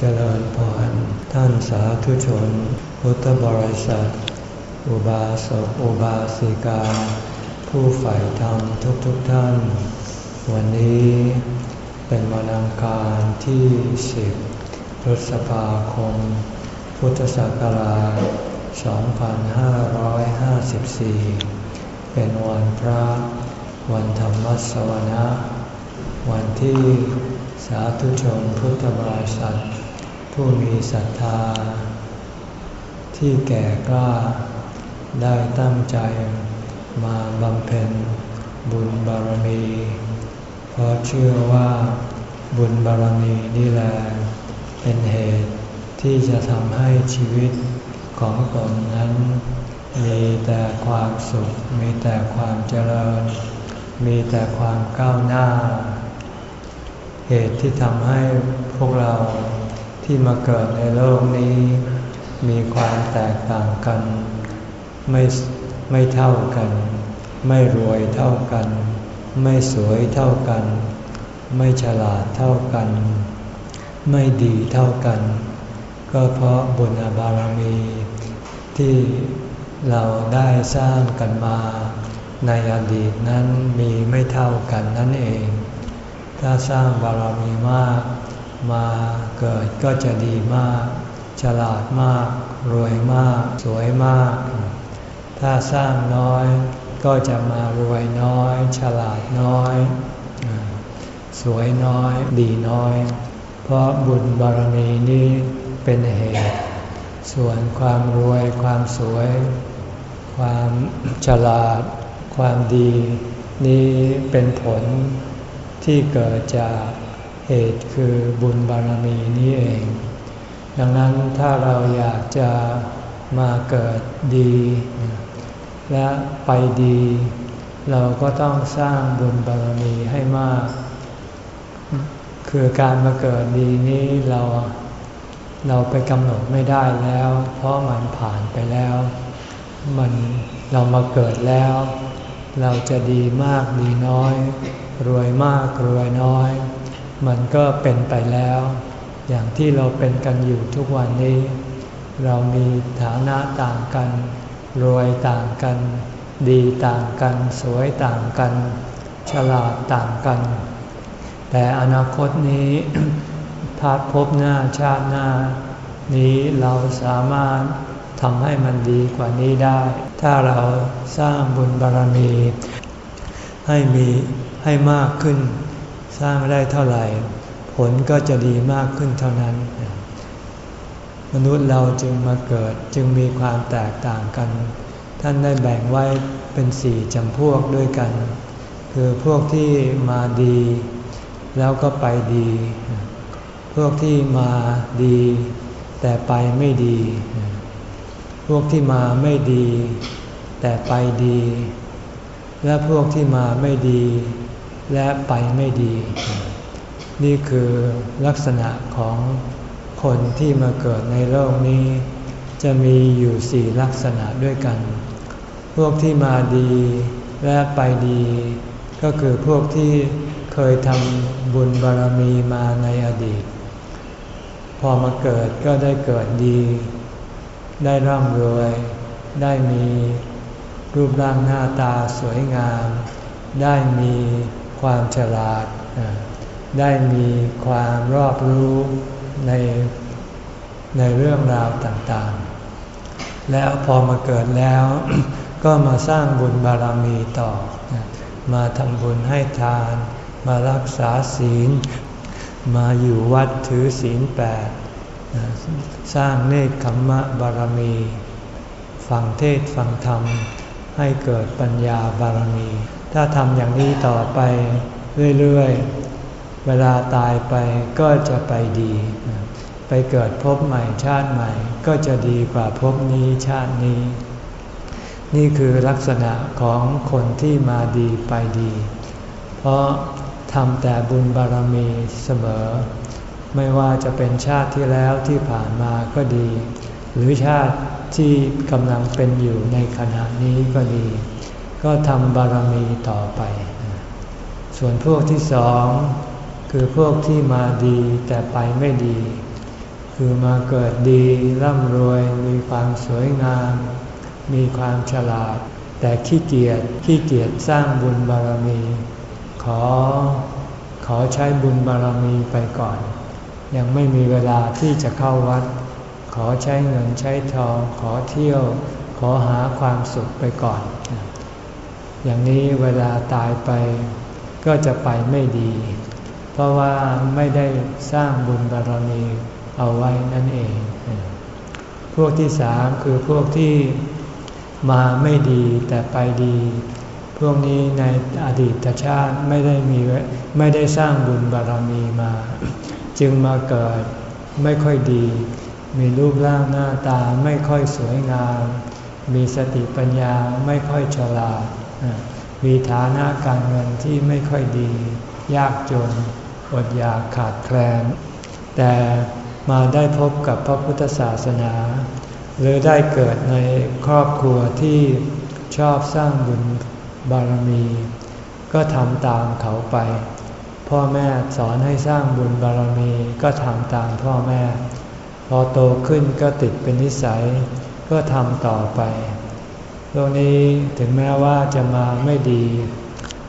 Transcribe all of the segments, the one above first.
เจริญพรท่านสาธุชน พุทธบริษัท อุบาสกอุบาสิกา ผู้ใฝ่ธรรมทุกๆทท่าน วันนี้เป็นวันอังคารที่ 10 พฤษภาคม พุทธศักราช 2554 เป็นวันพระ วันธรรมสวนะ วันที่สาธุชนพุทธบริษัท ผู้มีศรัทธา ที่แก่กล้า ได้ตั้งใจมาบำเพ็ญบุญบารมี เพราะเชื่อว่าบุญบารมีนี่แหละเป็นเหตุที่จะทำให้ชีวิตของตนนั้น มีแต่ความสุข มีแต่ความเจริญ มีแต่ความก้าวหน้า เหตุที่ทำให้พวกเรา ที่มาเกิดในโลกนี้ มีความแตกต่างกัน ไม่ไม่เท่ากัน ไม่รวยเท่ากัน ไม่สวยเท่ากัน ไม่ฉลาดเท่ากัน ไม่ดีเท่ากัน ก็เพราะบุญบารมี ที่เราได้สร้างกันมาในอดีตนั้นมีไม่เท่ากันนั่นเอง ถ้าสร้างบารมีมากมา เกิดก็จะดีมาก ฉลาดมาก รวยมาก สวยมาก ถ้าสร้างน้อยก็จะมารวยน้อย ฉลาดน้อย สวยน้อย ดีน้อย เพราะบุญบารมีนี้เป็นเหตุ ส่วนความรวยความสวย ความฉลาด ความดี นี้เป็นผลที่เกิดจาก เหตุคือบุญบารมีนี้เอง ดังนั้นถ้าเราอยากจะมาเกิดดี และไปดี เราก็ต้องสร้างบุญบารมีให้มาก คือการมาเกิดดีนี้เราเราไปกำหนดไม่ได้แล้ว เพราะมันผ่านไปแล้ว มันเรามาเกิดแล้ว เราจะดีมากดีน้อย รวยมากรวยน้อย มันก็เป็นไปแล้ว อย่างที่เราเป็นกันอยู่ทุกวันนี้ เรามีฐานะต่างกัน รวยต่างกัน ดีต่างกัน สวยต่างกัน ฉลาดต่างกัน แต่อนาคตนี้ถ้าพบหน้าชาติหน้า นี้เราสามารถทำให้มันดีกว่านี้ได้ ถ้าเราสร้างบุญบารมี ให้มีให้มากขึ้น สร้างได้เท่าไหร่ ผลก็จะดีมากขึ้นเท่านั้น มนุษย์เราจึงมาเกิดจึงมีความแตกต่างกัน ท่านได้แบ่งไว้เป็นสี่จำพวกด้วยกัน คือพวกที่มาดี แล้วก็ไปดี พวกที่มาดี แต่ไปไม่ดี พวกที่มาไม่ดี แต่ไปดี และพวกที่มาไม่ดี และไปไม่ดี นี่คือลักษณะของคนที่มาเกิดในโลกนี้ จะมีอยู่สี่ลักษณะด้วยกัน พวกที่มาดีและไปดี ก็คือพวกที่เคยทำบุญบารมีมาในอดีต พอมาเกิดก็ได้เกิดดี ได้ร่ำรวย ได้มีรูปร่างหน้าตาสวยงาม ได้มี ความฉลาด ได้มีความรอบรู้ในในเรื่องราวต่างๆ แล้วพอมาเกิดแล้ว ก็มาสร้างบุญบารมีต่อ มาทำบุญให้ทาน มารักษาศีล มาอยู่วัดถือศีลแปด สร้างเนคขมมะบารมี ฟังเทศฟังธรรมให้เกิดปัญญาบารมี ถ้าทำอย่างนี้ต่อไปเรื่อยๆ เวลาตายไปก็จะไปดี ไปเกิดพบใหม่ชาติใหม่ ก็จะดีกว่าพบนี้ชาตินี้ นี่คือลักษณะของคนที่มาดีไปดี เพราะทำแต่บุญบารมีเสมอ ไม่ว่าจะเป็นชาติที่แล้วที่ผ่านมาก็ดี หรือชาติที่กำลังเป็นอยู่ในขณะนี้ก็ดี ก็ทำบารมีต่อไป ส่วนพวกที่สองคือพวกที่มาดีแต่ไปไม่ดี คือมาเกิดดีร่ำรวยมีความสวยงาม มีความฉลาด แต่ขี้เกียจขี้เกียจสร้างบุญบารมี ขอขอใช้บุญบารมีไปก่อน ยังไม่มีเวลาที่จะเข้าวัด ขอใช้เงินใช้ทอง ขอเที่ยว ขอหาความสุขไปก่อน อย่างนี้เวลาตายไปก็จะไปไม่ดี เพราะว่าไม่ได้สร้างบุญบารมีเอาไว้นั่นเอง พวกที่สามคือพวกที่มาไม่ดีแต่ไปดี พวกนี้ในอดีตชาติไม่ได้มีไม่ได้สร้างบุญบารมีมา จึงมาเกิดไม่ค่อยดี มีรูปร่างหน้าตาไม่ค่อยสวยงาม มีสติปัญญาไม่ค่อยฉลาด มีฐานะการเงินที่ไม่ค่อยดี ยากจน อดอยากขาดแคลน แต่มาได้พบกับพระพุทธศาสนา หรือได้เกิดในครอบครัวที่ชอบสร้างบุญบารมี ก็ทำตามเขาไป พ่อแม่สอนให้สร้างบุญบารมีก็ทำตามพ่อแม่ พอโตขึ้นก็ติดเป็นนิสัย ก็ทำต่อไป โลกนี้ถึงแม้ว่าจะมาไม่ดี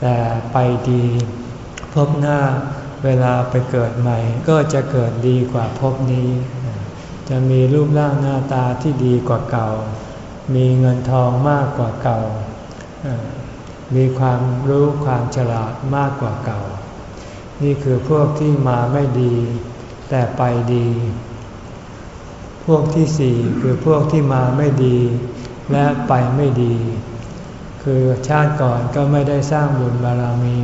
แต่ไปดี พบหน้าเวลาไปเกิดใหม่ ก็จะเกิดดีกว่าพบนี้ จะมีรูปร่างหน้าตาที่ดีกว่าเก่า มีเงินทองมากกว่าเก่า มีความรู้ความฉลาดมากกว่าเก่า นี่คือพวกที่มาไม่ดี แต่ไปดี พวกที่สี่คือพวกที่มาไม่ดี และไปไม่ดี คือชาติก่อนก็ไม่ได้สร้างบุญบารมี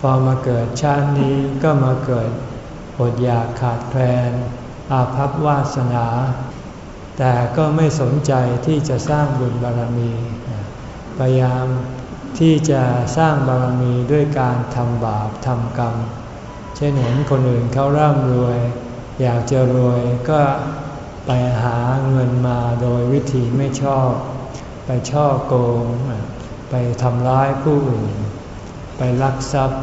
พอมาเกิดชาตินี้ก็มาเกิดอดอยากขาดแคลน อาภัพวาสนา แต่ก็ไม่สนใจที่จะสร้างบุญบารมีพยายามที่จะสร้างบารมีด้วยการทำบาปทำกรรม เช่นเห็นคนอื่นเขาร่ำรวย อยากจะรวยก็ไปหาเงิน โดยวิธีไม่ชอบ ไปช่อโกง ไปทำร้ายผู้อื่น ไปลักทรัพย์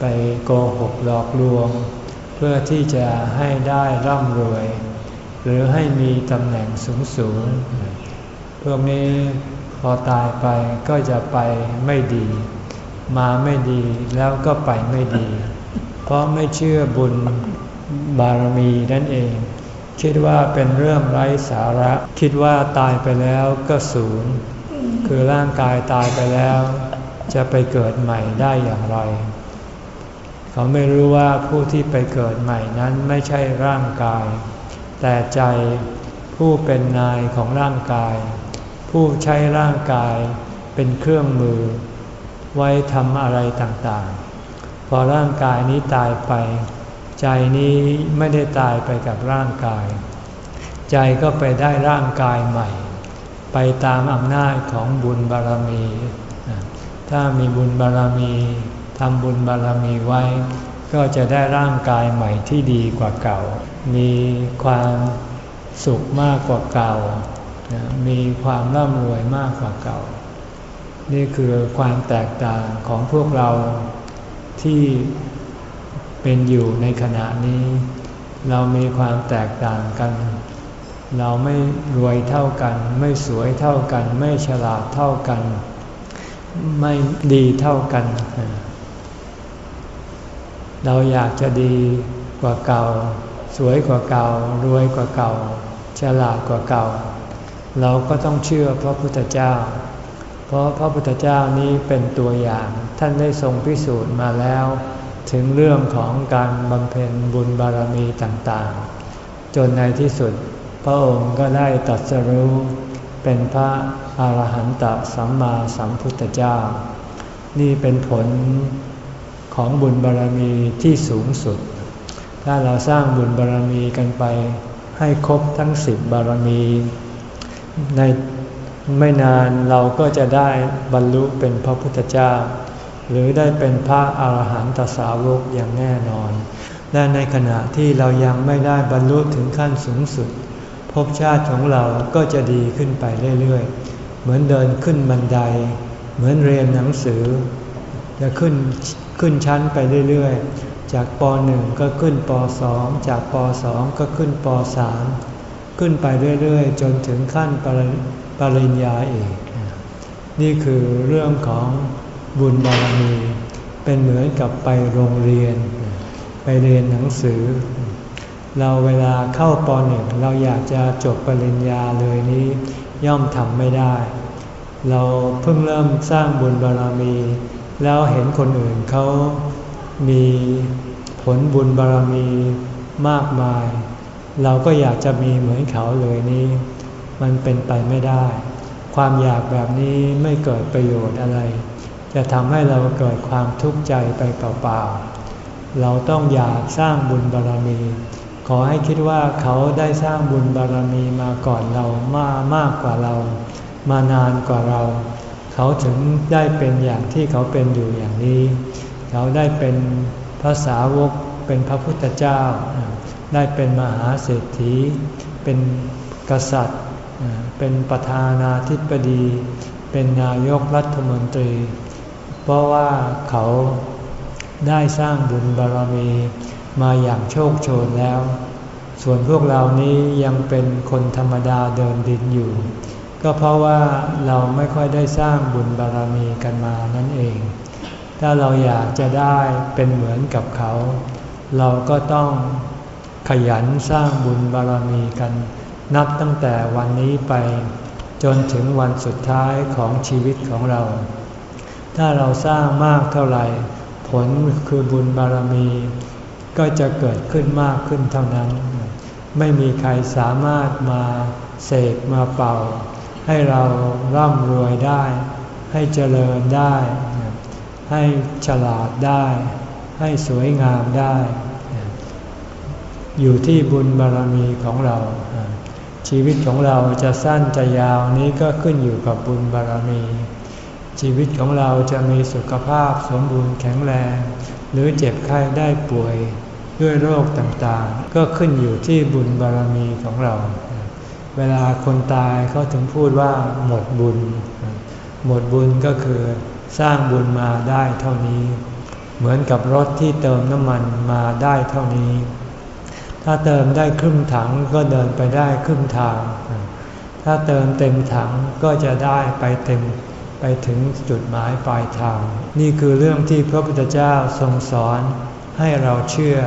ไปโกหกหลอกลวง เพื่อที่จะให้ได้ร่ำรวย หรือให้มีตำแหน่งสูงสูงพวกนี้พอตายไปก็จะไปไม่ดี มาไม่ดีแล้วก็ไปไม่ดี เพราะไม่เชื่อบุญบารมีนั่นเอง คิดว่าเป็นเรื่องไร้สาระ คิดว่าตายไปแล้วก็ศูนย์คือร่างกายตายไปแล้ว จะไปเกิดใหม่ได้อย่างไร เขาไม่รู้ว่าผู้ที่ไปเกิดใหม่นั้นไม่ใช่ร่างกาย แต่ใจผู้เป็นนายของร่างกาย ผู้ใช้ร่างกายเป็นเครื่องมือ ไว้ทำอะไรต่างๆ พอร่างกายนี้ตายไป ใจนี้ไม่ได้ตายไปกับร่างกาย ใจก็ไปได้ร่างกายใหม่ ไปตามอำนาจของบุญบารมี ถ้ามีบุญบารมีทำบุญบารมีไว้ ก็จะได้ร่างกายใหม่ที่ดีกว่าเก่า มีความสุขมากกว่าเก่า มีความร่ำรวยมากกว่าเก่า นี่คือความแตกต่างของพวกเราที่ เป็นอยู่ในขณะนี้ เรามีความแตกต่างกัน เราไม่รวยเท่ากัน ไม่สวยเท่ากัน ไม่ฉลาดเท่ากัน ไม่ดีเท่ากัน เราอยากจะดีกว่าเก่า สวยกว่าเก่า รวยกว่าเก่า ฉลาดกว่าเก่า เราก็ต้องเชื่อพระพุทธเจ้า เพราะพระพุทธเจ้านี้เป็นตัวอย่างท่านได้ทรงพิสูจน์มาแล้ว ถึงเรื่องของการบำเพ็ญบุญบารมีต่างๆ จนในที่สุดพระองค์ก็ได้ตัดสรู้เป็นพระอาหารหันตสัมมาสัมพุทธเจ้า นี่เป็นผลของบุญบารรมีที่สูงสุด ถ้าเราสร้างบุญบารรมีกันไป ให้ครบทั้งสิบบารมี ในไม่นานเราก็จะได้บรรลุเป็นพระพุทธเจ้า หรือได้เป็นพระอาหารหันตสาวกอย่างแน่นอน และในขณะที่เรายังไม่ได้บรรลุถึงขั้นสูงสุดภพชาติของเราก็จะดีขึ้นไปเรื่อยๆ เหมือนเดินขึ้นบันได เหมือนเรียนหนังสือ จะขึ้นขึ้นชั้นไปเรื่อยๆ จากป .1 ก็ขึ้นป .2 จากป .2 ก็ขึ้นป .3 ขึ้นไปเรื่อยๆ จนถึงขั้นปรปริญญาเอก นี่คือเรื่องของ บุญบารมี เป็นเหมือนกับไปโรงเรียน ไปเรียนหนังสือ เราเวลาเข้าป .1 เราอยากจะจบปริญญาเลยนี้ย่อมทำไม่ได้ เราเพิ่งเริ่มสร้างบุญบารมี แล้วเห็นคนอื่นเขามีผลบุญบารมีมากมาย เราก็อยากจะมีเหมือนเขาเลยนี้ มันเป็นไปไม่ได้ ความอยากแบบนี้ไม่เกิดประโยชน์อะไร จะทำให้เราเกิดความทุกข์ใจไปเปล่าๆ เราต้องอยากสร้างบุญบารมี ขอให้คิดว่าเขาได้สร้างบุญบารมีมาก่อนเรามามากกว่าเรา มานานกว่าเรา เขาถึงได้เป็นอย่างที่เขาเป็นอยู่อย่างนี้ เขาได้เป็นพระสาวกเป็นพระพุทธเจ้า ได้เป็นมหาเศรษฐี เป็นกษัตริย์ เป็นประธานาธิบดี เป็นนายกรัฐมนตรี เพราะว่าเขาได้สร้างบุญบารมีมาอย่างโชคโชนแล้ว ส่วนพวกเรานี้ยังเป็นคนธรรมดาเดินดินอยู่ ก็เพราะว่าเราไม่ค่อยได้สร้างบุญบารมีกันมานั่นเอง ถ้าเราอยากจะได้เป็นเหมือนกับเขา เราก็ต้องขยันสร้างบุญบารมีกัน นับตั้งแต่วันนี้ไป จนถึงวันสุดท้ายของชีวิตของเรา ถ้าเราสร้างมากเท่าไหร่ ผลคือบุญบารมี ก็จะเกิดขึ้นมากขึ้นเท่านั้น ไม่มีใครสามารถมาเสกมาเป่า ให้เราร่ำรวยได้ ให้เจริญได้ ให้ฉลาดได้ ให้สวยงามได้ อยู่ที่บุญบารมีของเรา ชีวิตของเราจะสั้นจะยาวนี้ก็ขึ้นอยู่กับบุญบารมี ชีวิตของเราจะมีสุขภาพสมบูรณ์แข็งแรง หรือเจ็บไข้ได้ป่วยด้วยโรคต่างๆ ก็ขึ้นอยู่ที่บุญบารมีของเรา เวลาคนตายเขาถึงพูดว่าหมดบุญ หมดบุญก็คือสร้างบุญมาได้เท่านี้ เหมือนกับรถที่เติมน้ำมันมาได้เท่านี้ ถ้าเติมได้ครึ่งถังก็เดินไปได้ครึ่งทาง ถ้าเติมเต็มถังก็จะได้ไปเต็ม ไปถึงจุดหมายปลายทาง นี่คือเรื่องที่พระพุทธเจ้าทรงสอน ให้เราเชื่อ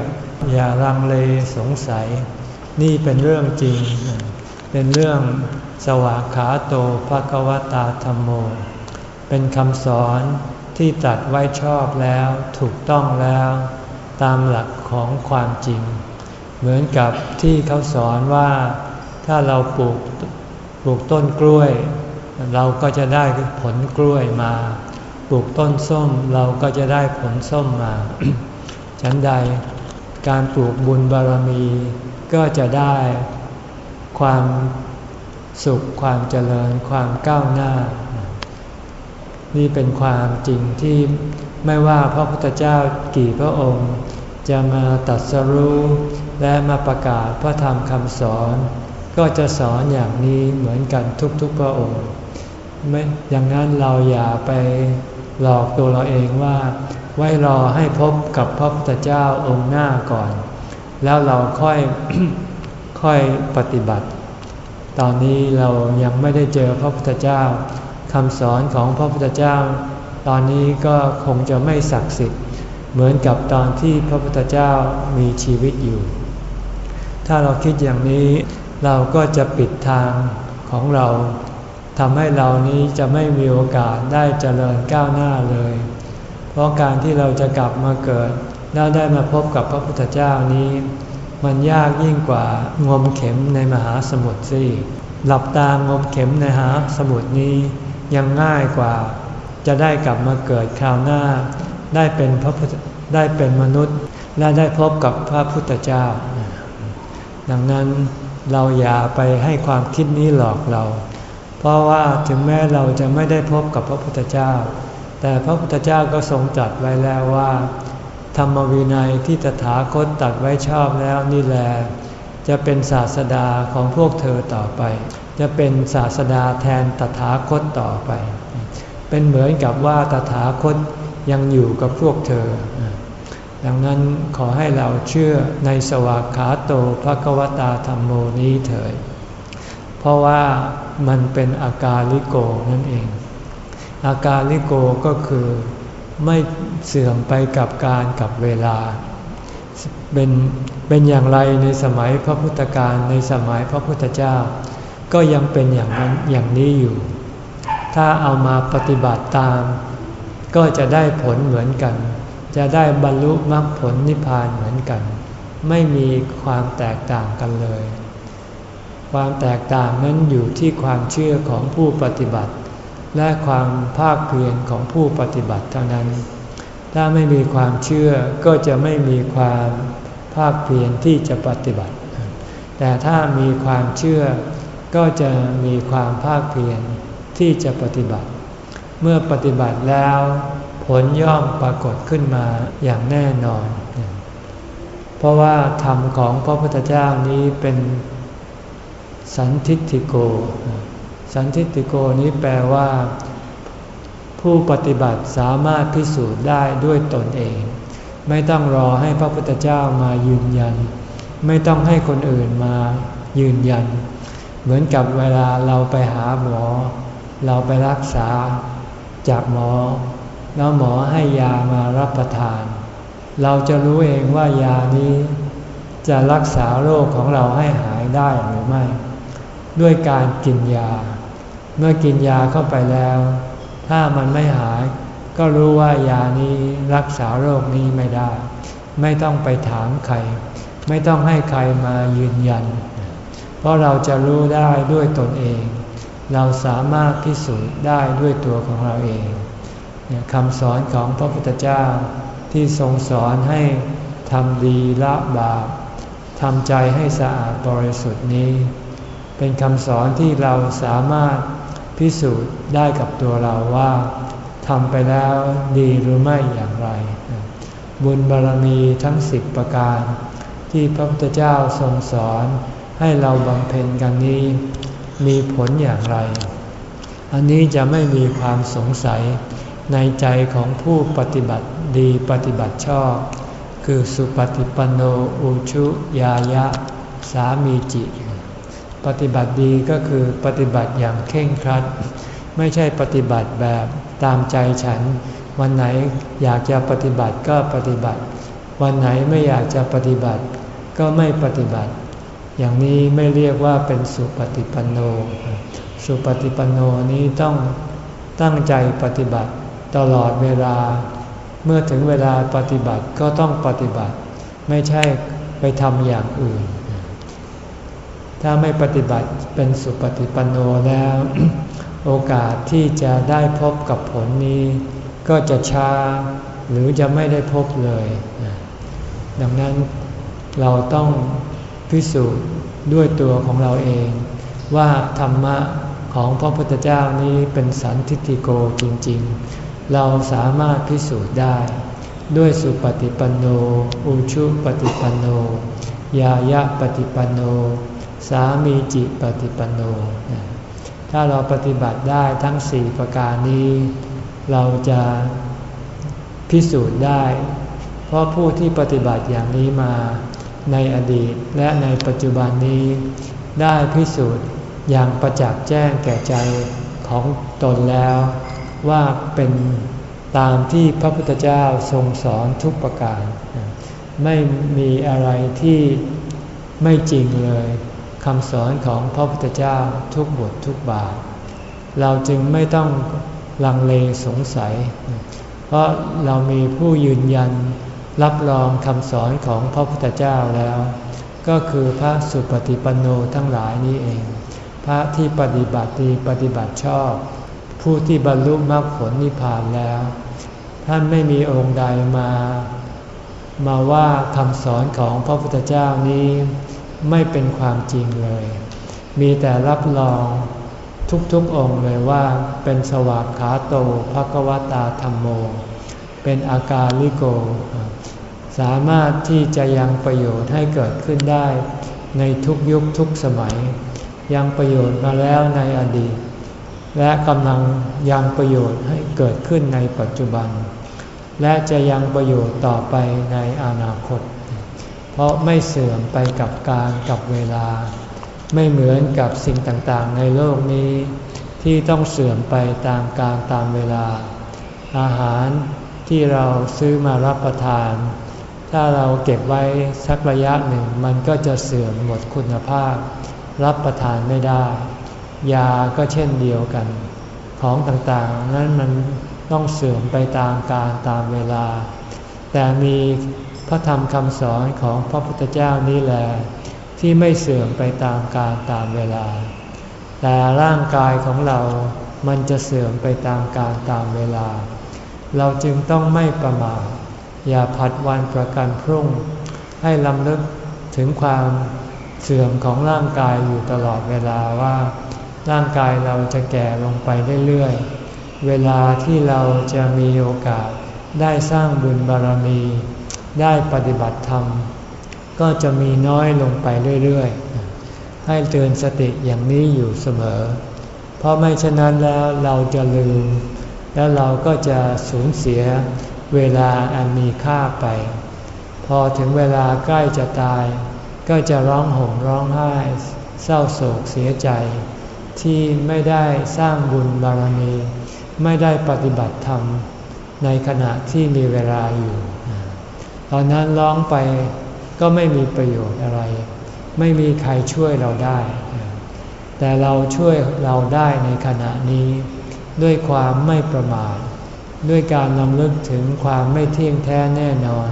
อย่าลังเลสงสัย นี่เป็นเรื่องจริง เป็นเรื่องสวากขาโตภะวตาธรรมโม เป็นคำสอนที่ตัดไว้ชอบแล้วถูกต้องแล้ว ตามหลักของความจริง เหมือนกับที่เขาสอนว่าถ้าเราปลูกปลูกต้นกล้วย เราก็จะได้ผลกล้วยมา ปลูกต้นส้มเราก็จะได้ผลส้มมา ฉันใดการปลูกบุญบารมี ก็จะได้ความสุขความเจริญความก้าวหน้า นี่เป็นความจริงที่ไม่ว่าพระพุทธเจ้ากี่พระองค์ จะมาตัดสรู้และมาประกาศพระธรรมคำสอน ก็จะสอนอย่างนี้เหมือนกันทุกๆพระองค์ ไม่อย่างนั้นเราอย่าไปหลอกตัวเราเองว่า ไว้รอให้พบกับพระพุทธเจ้าองค์หน้าก่อน แล้วเราค่อยค่อยปฏิบัติ ตอนนี้เรายังไม่ได้เจอพระพุทธเจ้าคำสอนของพระพุทธเจ้า ตอนนี้ก็คงจะไม่ศักดิ์สิทธิ์ เหมือนกับตอนที่พระพุทธเจ้ามีชีวิตอยู่ ถ้าเราคิดอย่างนี้เราก็จะปิดทางของเรา ทำให้เรานี้จะไม่มีโอกาสได้เจริญก้าวหน้าเลย เพราะการที่เราจะกลับมาเกิดแล้วได้มาพบกับพระพุทธเจ้านี้ มันยากยิ่งกว่างมเข็มในมหาสมุทรสิหลับตางมเข็มในมหาสมุทรนี้ยังง่ายกว่า จะได้กลับมาเกิดคราวหน้า ได้เป็นพระพุทธได้เป็นมนุษย์ และได้พบกับพระพุทธเจ้า ดังนั้นเราอย่าไปให้ความคิดนี้หลอกเรา ราะว่าถึงแม้เราจะไม่ได้พบกับพระพุทธเจ้า แต่พระพุทธเจ้าก็ทรงตรัสไว้แล้วว่า ธรรมวินัยที่ตถาคตตัดไว้ชอบแล้วนี่แหละจะเป็นศาสดาของพวกเธอต่อไป จะเป็นศาสดาแทนตถาคตต่อไป เป็นเหมือนกับว่าตถาคตยังอยู่กับพวกเธอ ดังนั้นขอให้เราเชื่อในสวากขาโตภควตาธรรมโมนี้เถิดเพราะว่า มันเป็นอากาลิโกนั่นเอง อากาลิโกก็คือไม่เสื่อมไปกับการกับเวลา เป็นเป็นอย่างไรในสมัยพระพุทธการในสมัยพระพุทธเจ้า ก็ยังเป็นอย่างนั้นอย่างนี้อยู่ ถ้าเอามาปฏิบัติตาม ก็จะได้ผลเหมือนกัน จะได้บรรลุมรรคผลนิพพานเหมือนกัน ไม่มีความแตกต่างกันเลย ความแตกต่างนั้นอยู่ที่ความเชื่อของผู้ปฏิบัติ และความภาคเพียรของผู้ปฏิบัติเท่านั้น ถ้าไม่มีความเชื่อก็จะไม่มีความภาคเพียรที่จะปฏิบัติ แต่ถ้ามีความเชื่อก็จะมีความภาคเพียรที่จะปฏิบัติ เมื่อปฏิบัติแล้ว ผลย่อมปรากฏขึ้นมาอย่างแน่นอน เพราะว่าธรรมของพระพุทธเจ้านี้เป็น สันทิติโก สันทิติโกนี้แปลว่า ผู้ปฏิบัติสามารถพิสูจน์ได้ด้วยตนเอง ไม่ต้องรอให้พระพุทธเจ้ามายืนยัน ไม่ต้องให้คนอื่นมายืนยัน เหมือนกับเวลาเราไปหาหมอ เราไปรักษาจากหมอ แล้วหมอให้ยามารับประทาน เราจะรู้เองว่ายานี้จะรักษาโรคของเราให้หายได้หรือไม่ ด้วยการกินยา เมื่อกินยาเข้าไปแล้ว ถ้ามันไม่หาย ก็รู้ว่ายานี้รักษาโรคนี้ไม่ได้ ไม่ต้องไปถามใคร ไม่ต้องให้ใครมายืนยัน เพราะเราจะรู้ได้ด้วยตนเอง เราสามารถพิสูจน์ได้ด้วยตัวของเราเองคำสอนของพระพุทธเจ้าที่ทรงสอนให้ทำดีละบาปทำใจให้สะอาดบริสุทธิ์นี้ เป็นคำสอนที่เราสามารถพิสูจน์ได้กับตัวเราว่าทำไปแล้วดีหรือไม่อย่างไร บุญบารมีทั้งสิบประการ ที่พระพุทธเจ้าทรงสอนให้เราบำเพ็ญกันนี้ มีผลอย่างไร อันนี้จะไม่มีความสงสัยในใจของผู้ปฏิบัติดีปฏิบัติชอบ คือสุปฏิปันโนอุชุยายะ สามีจิ ปฏิบัติดีก็คือปฏิบัติอย่างเข่งครัด ไม่ใช่ปฏิบัติแบบตามใจฉัน วันไหนอยากจะปฏิบัติก็ปฏิบัติ วันไหนไม่อยากจะปฏิบัติ ก็ไม่ปฏิบัติ อย่างนี้ไม่เรียกว่าเป็นสุปฏิปันโน สุปฏิปันโนนี้ต้องตั้งใจปฏิบัติตลอดเวลา เมื่อถึงเวลาปฏิบัติก็ต้องปฏิบัติ ไม่ใช่ไปทำอย่างอื่น ถ้าไม่ปฏิบัติเป็นสุปฏิปันโนแล้ว โอกาสที่จะได้พบกับผลนี้ ก็จะช้าหรือจะไม่ได้พบเลย ดังนั้นเราต้องพิสูจน์ด้วยตัวของเราเอง ว่าธรรมะของพระพุทธเจ้านี้เป็นสันทิฏฐิโกจริง ๆ เราสามารถพิสูจน์ได้ ด้วยสุปฏิปันโน อุชุปฏิปันโน ยายะปฏิปันโน สามีจิปฏิปันโน ถ้าเราปฏิบัติได้ทั้งสี่ประการนี้ เราจะพิสูจน์ได้ เพราะผู้ที่ปฏิบัติอย่างนี้มาในอดีตและในปัจจุบันนี้ ได้พิสูจน์อย่างประจักษ์แจ้งแก่ใจของตนแล้ว ว่าเป็นตามที่พระพุทธเจ้าทรงสอนทุกประการ ไม่มีอะไรที่ไม่จริงเลย คำสอนของพระพุทธเจ้าทุกบททุกบาท เราจึงไม่ต้องลังเลสงสัย เพราะเรามีผู้ยืนยันรับรองคำสอนของพระพุทธเจ้าแล้ว ก็คือพระสุปฏิปันโนทั้งหลายนี้เอง พระที่ปฏิบัติดีปฏิบัติชอบ ผู้ที่บรรลุมรรคผลนิพพานแล้ว ท่านไม่มีองค์ใดมา มาว่าคำสอนของพระพุทธเจ้านี้ ไม่เป็นความจริงเลย มีแต่รับรองทุกๆองค์เลยว่าเป็นสวากขาโตภควตาธรรมโม เป็นอาการลิโก สามารถที่จะยังประโยชน์ให้เกิดขึ้นได้ ในทุกยุคทุกสมัย ยังประโยชน์มาแล้วในอดีต และกำลังยังประโยชน์ให้เกิดขึ้นในปัจจุบัน และจะยังประโยชน์ต่อไปในอนาคต เพราะไม่เสื่อมไปกับการกับเวลา ไม่เหมือนกับสิ่งต่างๆ ในโลกนี้ ที่ต้องเสื่อมไปตามการตามเวลา อาหารที่เราซื้อมารับประทาน ถ้าเราเก็บไว้สักระยะหนึ่งมันก็จะเสื่อมหมดคุณภาพ รับประทานไม่ได้ ยาก็เช่นเดียวกัน ของต่างๆ นั้นมันต้องเสื่อมไปตามการตามเวลา แต่มี พระธรรมคำสอนของพระพุทธเจ้านี่แหละที่ไม่เสื่อมไปตามการตามเวลา แต่ร่างกายของเรามันจะเสื่อมไปตามการตามเวลา เราจึงต้องไม่ประมาทอย่าผัดวันประกันพรุ่ง ให้ลำลึกถึงความเสื่อมของร่างกายอยู่ตลอดเวลาว่า ร่างกายเราจะแก่ลงไปเรื่อยๆ เวลาที่เราจะมีโอกาสได้สร้างบุญบารมี ได้ปฏิบัติธรรม ก็จะมีน้อยลงไปเรื่อยๆ ให้เตือนสติอย่างนี้อยู่เสมอ เพราะไม่เช่นนั้นแล้วเราจะลืม แล้วเราก็จะสูญเสียเวลาอันมีค่าไป พอถึงเวลาใกล้จะตาย ก็จะร้องห่มร้องไห้ เศร้าโศกเสียใจ ที่ไม่ได้สร้างบุญบารมี ไม่ได้ปฏิบัติธรรม ในขณะที่มีเวลาอยู่ ตอนนั้นร้องไปก็ไม่มีประโยชน์อะไร ไม่มีใครช่วยเราได้ แต่เราช่วยเราได้ในขณะนี้ ด้วยความไม่ประมาทด้วยการนำลึกถึงความไม่เที่ยงแท้แน่นอน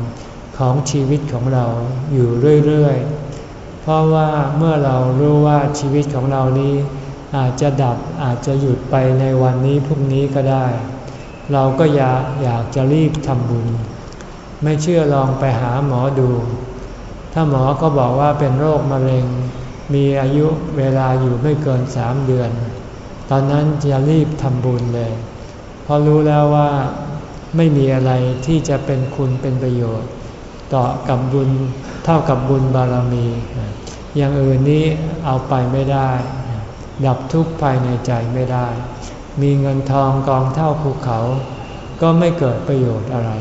ของชีวิตของเราอยู่เรื่อยๆ เพราะว่าเมื่อเรารู้ว่าชีวิตของเรานี้ อาจจะดับอาจจะหยุดไปในวันนี้พรุ่งนี้ก็ได้ เราก็อยากอยากจะรีบทำบุญ ไม่เชื่อลองไปหาหมอดู ถ้าหมอก็บอกว่าเป็นโรคมะเร็ง มีอายุเวลาอยู่ไม่เกินสามเดือน ตอนนั้นจะรีบทำบุญเลย เพราะรู้แล้วว่าไม่มีอะไรที่จะเป็นคุณเป็นประโยชน์ ต่อกับบุญเท่ากับบุญบารมี อย่างอื่นนี้เอาไปไม่ได้ ดับทุกข์ภายในใจไม่ได้ มีเงินทองกองเท่าภูเขา ก็ไม่เกิดประโยชน์อะไร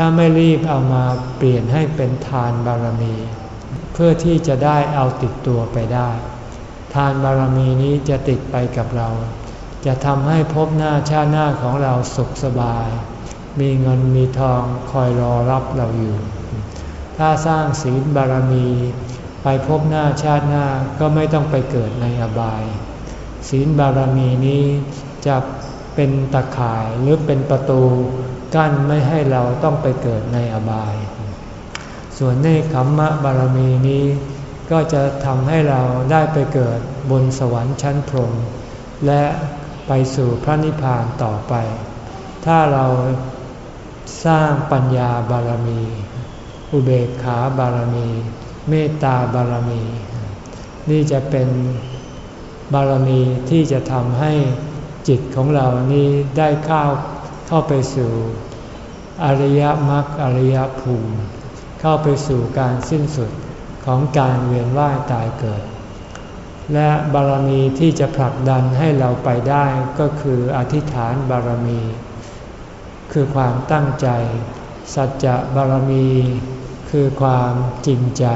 ถ้าไม่รีบเอามาเปลี่ยนให้เป็นทานบารมี เพื่อที่จะได้เอาติดตัวไปได้ ทานบารมีนี้จะติดไปกับเรา จะทำให้พบหน้าชาติหน้าของเราสุขสบาย มีเงินมีทองคอยรอรับเราอยู่ ถ้าสร้างศีลบารมีไปพบหน้าชาติหน้าก็ไม่ต้องไปเกิดในอบาย ศีลบารมีนี้จะเป็นตะข่ายหรือเป็นประตู กั้นไม่ให้เราต้องไปเกิดในอบาย ส่วนเนคขมมะบารมีนี้ ก็จะทำให้เราได้ไปเกิดบนสวรรค์ชั้นพรหมและไปสู่พระนิพพานต่อไป ถ้าเราสร้างปัญญาบารมี อุเบกขาบารมี เมตตาบารมี นี่จะเป็นบารมีที่จะทำให้จิตของเรานี้ได้เข้า เข้าไปสู่อริยมรรคอริยภูมิ เข้าไปสู่การสิ้นสุดของการเวียนว่ายตายเกิด และบารมีที่จะผลักดันให้เราไปได้ก็คืออธิษฐานบารมี คือความตั้งใจ สัจจะบารมี คือความจริงใจ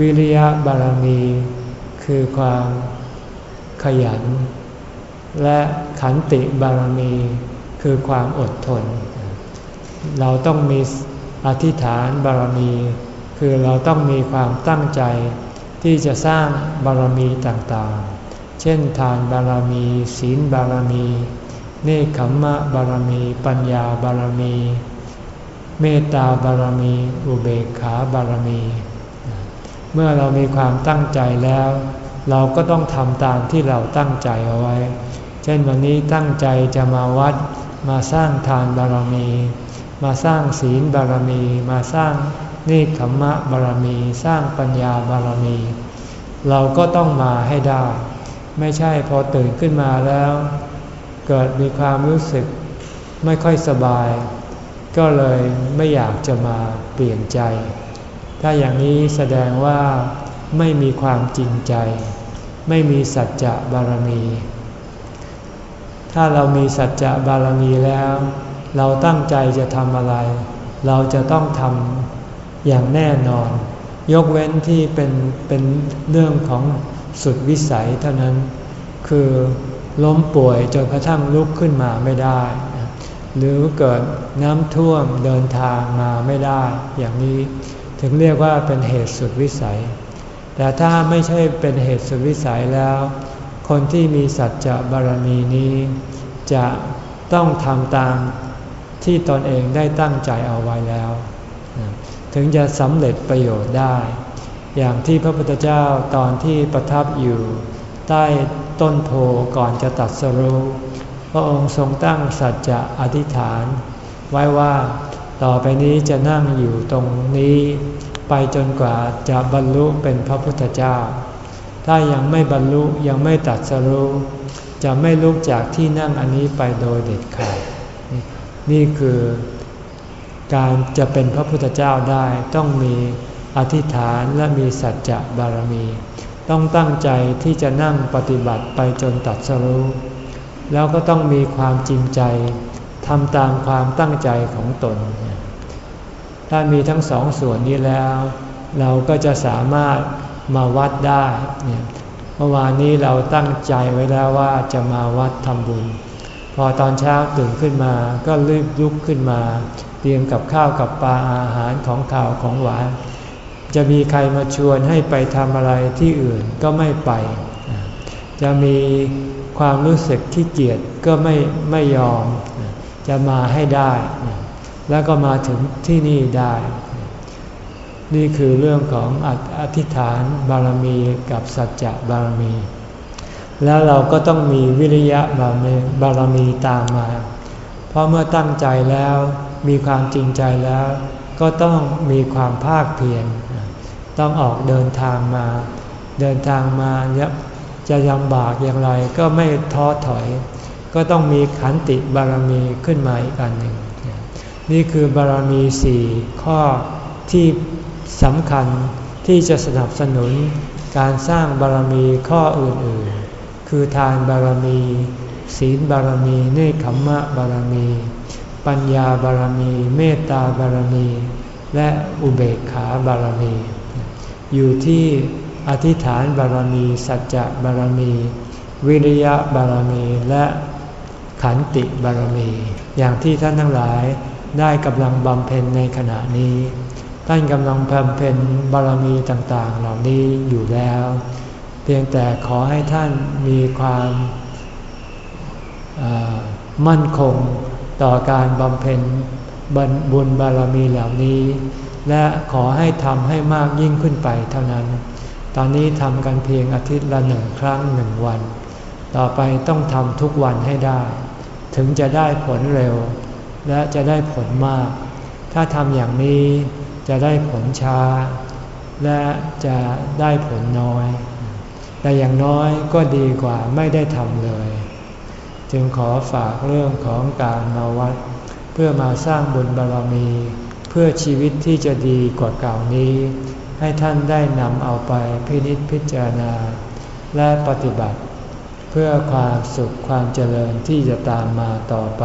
วิริยะบารมี คือความขยัน และขันติบารมี คือความอดทน เราต้องมีอธิษฐานบารมี คือเราต้องมีความตั้งใจที่จะสร้างบารมีต่างๆ เช่นทานบารมี ศีลบารมี เนคขมมะบารมี ปัญญาบารมี เมตตาบารมี อุเบกขาบารมี เมื่อเรามีความตั้งใจแล้ว เราก็ต้องทำตามที่เราตั้งใจเอาไว้ เช่นวันนี้ตั้งใจจะมาวัด มาสร้างทานบารมี มาสร้างศีลบารมี มาสร้างเนคขมมะบารมี สร้างปัญญาบารมี เราก็ต้องมาให้ได้ ไม่ใช่พอตื่นขึ้นมาแล้ว เกิดมีความรู้สึกไม่ค่อยสบาย ก็เลยไม่อยากจะมาเปลี่ยนใจ ถ้าอย่างนี้แสดงว่าไม่มีความจริงใจ ไม่มีสัจจะบารมี ถ้าเรามีสัจจะบารมีแล้ว เราตั้งใจจะทำอะไร เราจะต้องทำอย่างแน่นอน ยกเว้นที่เป็นเป็นเรื่องของสุดวิสัยเท่านั้น คือล้มป่วยจนกระทั่งลุกขึ้นมาไม่ได้ หรือเกิดน้ำท่วมเดินทางมาไม่ได้ อย่างนี้ถึงเรียกว่าเป็นเหตุสุดวิสัย แต่ถ้าไม่ใช่เป็นเหตุสุดวิสัยแล้ว คนที่มีสัจจะบารมีนี้ จะต้องทำตามที่ตนเองได้ตั้งใจเอาไว้แล้ว ถึงจะสำเร็จประโยชน์ได้ อย่างที่พระพุทธเจ้าตอนที่ประทับอยู่ ใต้ต้นโพก่อนจะตัดสรู้พระองค์ทรงตั้งสัจจะอธิษฐาน ไว้ว่าต่อไปนี้จะนั่งอยู่ตรงนี้ ไปจนกว่าจะบรรลุเป็นพระพุทธเจ้า ถ้ายังไม่บรรลุยังไม่ตัดสรู้จะไม่ลุกจากที่นั่งอันนี้ไปโดยเด็ดขาดนี่คือการจะเป็นพระพุทธเจ้าได้ต้องมีอธิษฐานและมีสัจจะบารมี ต้องตั้งใจที่จะนั่งปฏิบัติไปจนตัดสรู้ แล้วก็ต้องมีความจริงใจทำตามความตั้งใจของตน ถ้ามีทั้งสองส่วนนี้แล้ว เราก็จะสามารถ มาวัดได้เมื่อวานนี้เราตั้งใจไว้แล้วว่าจะมาวัดทำบุญ พอตอนเช้าตื่นขึ้นมาก็รีบลุกขึ้นมา เตรียมกับข้าวกับปลาอาหารของข้าวของหวาน จะมีใครมาชวนให้ไปทำอะไรที่อื่นก็ไม่ไป จะมีความรู้สึกที่เกียจก็ไม่ไม่ยอม จะมาให้ได้ แล้วก็มาถึงที่นี่ได้ นี่คือเรื่องของอธิษฐานบารมีกับสัจจะบารมี แล้วเราก็ต้องมีวิริยะบารมีบารมีตามมา เพราะเมื่อตั้งใจแล้วมีความจริงใจแล้ว ก็ต้องมีความภาคเพียรต้องออกเดินทางมา เดินทางมาจะยำบากอย่างไรก็ไม่ท้อถอย ก็ต้องมีขันติบารมีขึ้นมาอีกอันหนึ่ง นี่คือบารมีสี่ข้อที่ สำคัญที่จะสนับสนุนการสร้างบารมีข้ออื่นๆ คือทานบารมี ศีลบารมีเนคขมมะบารมี ปัญญาบารมี เมตตาบารมี และอุเบกขาบารมี อยู่ที่อธิษฐานบารมี สัจจะบารมี วิริยะบารมีและขันติบารมี อย่างที่ท่านทั้งหลายได้กำลังบำเพ็ญในขณะนี้ ท่านกำลังบำเพ็ญบารมีต่างๆ เหล่านี้อยู่แล้ว เพียงแต่ขอให้ท่านมีความมั่นคงต่อการบำเพ็ญบุญบารมีเหล่านี้ และขอให้ทำให้มากยิ่งขึ้นไปเท่านั้น ตอนนี้ทำกันเพียงอาทิตย์ละหนึ่งครั้งหนึ่งวัน ต่อไปต้องทำทุกวันให้ได้ ถึงจะได้ผลเร็ว และจะได้ผลมาก ถ้าทำอย่างนี้ จะได้ผลช้า และจะได้ผลน้อย แต่อย่างน้อยก็ดีกว่าไม่ได้ทำเลย จึงขอฝากเรื่องของการมาวัด เพื่อมาสร้างบุญบารรมี เพื่อชีวิตที่จะดีกว่าเก่านี้ ให้ท่านได้นำเอาไปพินิจพิจารณา และปฏิบัติ เพื่อความสุขความเจริญที่จะตามมาต่อไป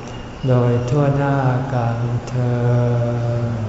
โดยทั่วหน้ากันเธอ